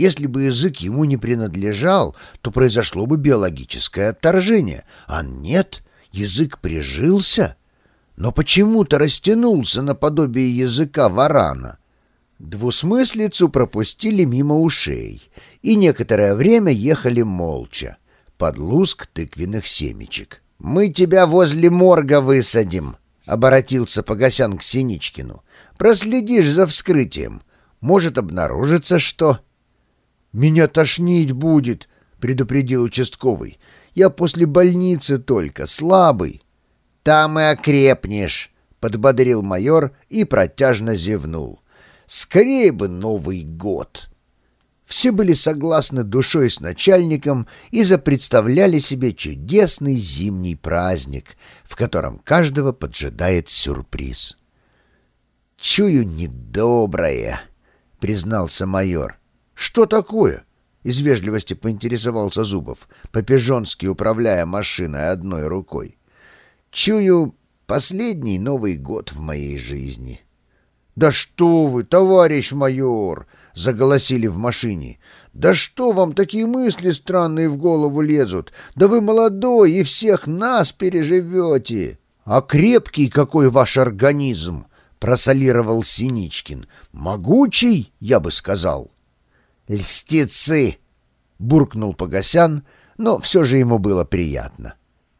Если бы язык ему не принадлежал, то произошло бы биологическое отторжение. А нет, язык прижился, но почему-то растянулся наподобие языка варана. Двусмыслицу пропустили мимо ушей и некоторое время ехали молча, под луск тыквенных семечек. «Мы тебя возле морга высадим», — обратился Погосян к Синичкину. «Проследишь за вскрытием. Может обнаружиться что?» «Меня тошнить будет», — предупредил участковый. «Я после больницы только, слабый». «Там и окрепнешь», — подбодрил майор и протяжно зевнул. «Скорее бы Новый год!» Все были согласны душой с начальником и запредставляли себе чудесный зимний праздник, в котором каждого поджидает сюрприз. «Чую недоброе», — признался майор. «Что такое?» — из вежливости поинтересовался Зубов, по-пижонски управляя машиной одной рукой. «Чую последний Новый год в моей жизни». «Да что вы, товарищ майор!» — заголосили в машине. «Да что вам такие мысли странные в голову лезут? Да вы молодой и всех нас переживете!» «А крепкий какой ваш организм!» — просолировал Синичкин. «Могучий, я бы сказал». «Льстецы!» — буркнул Погосян, но все же ему было приятно.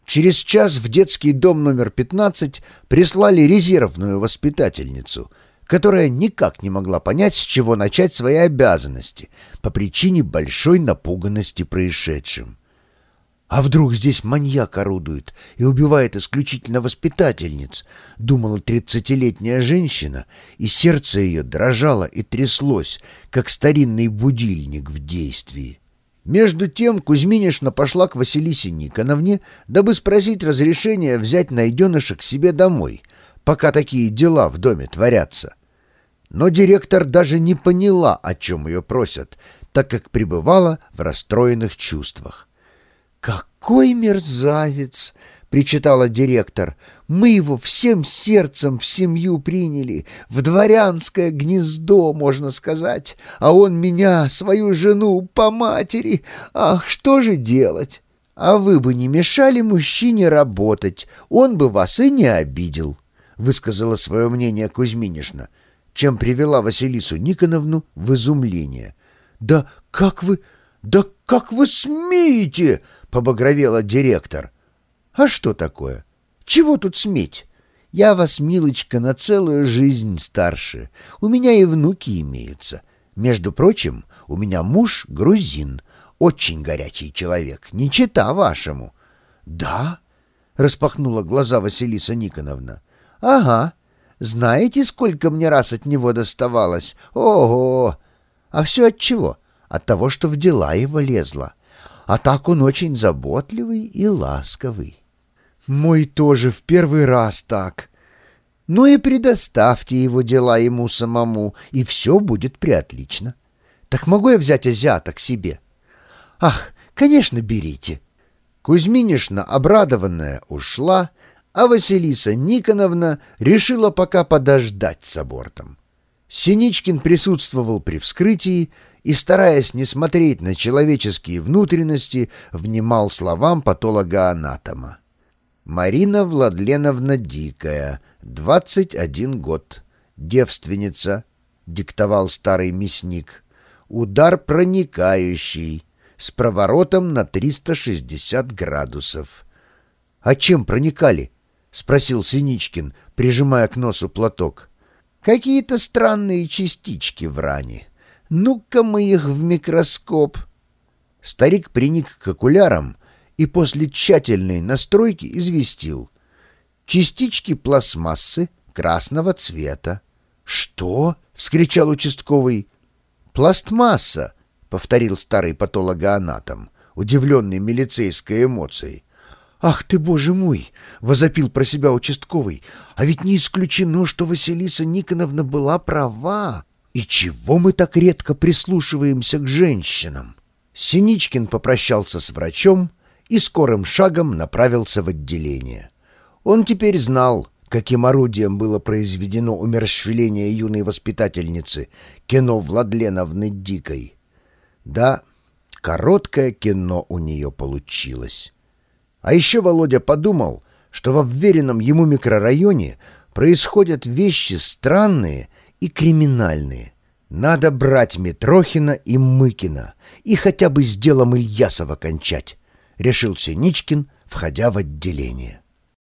Через час в детский дом номер 15 прислали резервную воспитательницу, которая никак не могла понять, с чего начать свои обязанности по причине большой напуганности происшедшим. «А вдруг здесь маньяк орудует и убивает исключительно воспитательниц?» — думала тридцатилетняя женщина, и сердце ее дрожало и тряслось, как старинный будильник в действии. Между тем Кузьминишна пошла к Василисе Никоновне, дабы спросить разрешения взять найденыша к себе домой, пока такие дела в доме творятся. Но директор даже не поняла, о чем ее просят, так как пребывала в расстроенных чувствах. «Какой мерзавец!» — причитала директор. «Мы его всем сердцем в семью приняли, в дворянское гнездо, можно сказать, а он меня, свою жену, по матери. Ах, что же делать? А вы бы не мешали мужчине работать, он бы вас и не обидел», — высказала свое мнение Кузьминишна, чем привела Василису Никоновну в изумление. «Да как вы... да как вы смеете?» — побагровела директор. «А что такое? Чего тут сметь? Я вас, милочка, на целую жизнь старше. У меня и внуки имеются. Между прочим, у меня муж грузин, очень горячий человек, не чита вашему». «Да?» — распахнула глаза Василиса Никоновна. «Ага. Знаете, сколько мне раз от него доставалось? Ого! А все от чего? От того, что в дела его лезло а так он очень заботливый и ласковый. Мой тоже в первый раз так. Ну и предоставьте его дела ему самому, и все будет приотлично. Так могу я взять азиата к себе? Ах, конечно, берите. Кузьминишна, обрадованная, ушла, а Василиса Никоновна решила пока подождать с абортом. Синичкин присутствовал при вскрытии, и, стараясь не смотреть на человеческие внутренности, внимал словам патолога-анатома. Марина Владленовна Дикая, 21 год, девственница, диктовал старый мясник. Удар проникающий, с проворотом на 360 градусов. — А чем проникали? — спросил Синичкин, прижимая к носу платок. — Какие-то странные частички в ране. Ну-ка мы их в микроскоп. Старик приник к окулярам и после тщательной настройки известил. Частички пластмассы красного цвета. «Что?» — вскричал участковый. «Пластмасса», — повторил старый патологоанатом, удивленный милицейской эмоцией. «Ах ты, боже мой!» — возопил про себя участковый. «А ведь не исключено, что Василиса Никоновна была права. И чего мы так редко прислушиваемся к женщинам? Синичкин попрощался с врачом и скорым шагом направился в отделение. Он теперь знал, каким орудием было произведено умерщвление юной воспитательницы Кено Владленовны Дикой. Да, короткое кино у нее получилось. А еще Володя подумал, что во вверенном ему микрорайоне происходят вещи странные и криминальные. Надо брать Митрохина и Мыкина и хотя бы с делом Ильясова кончать, решил Синичкин, входя в отделение.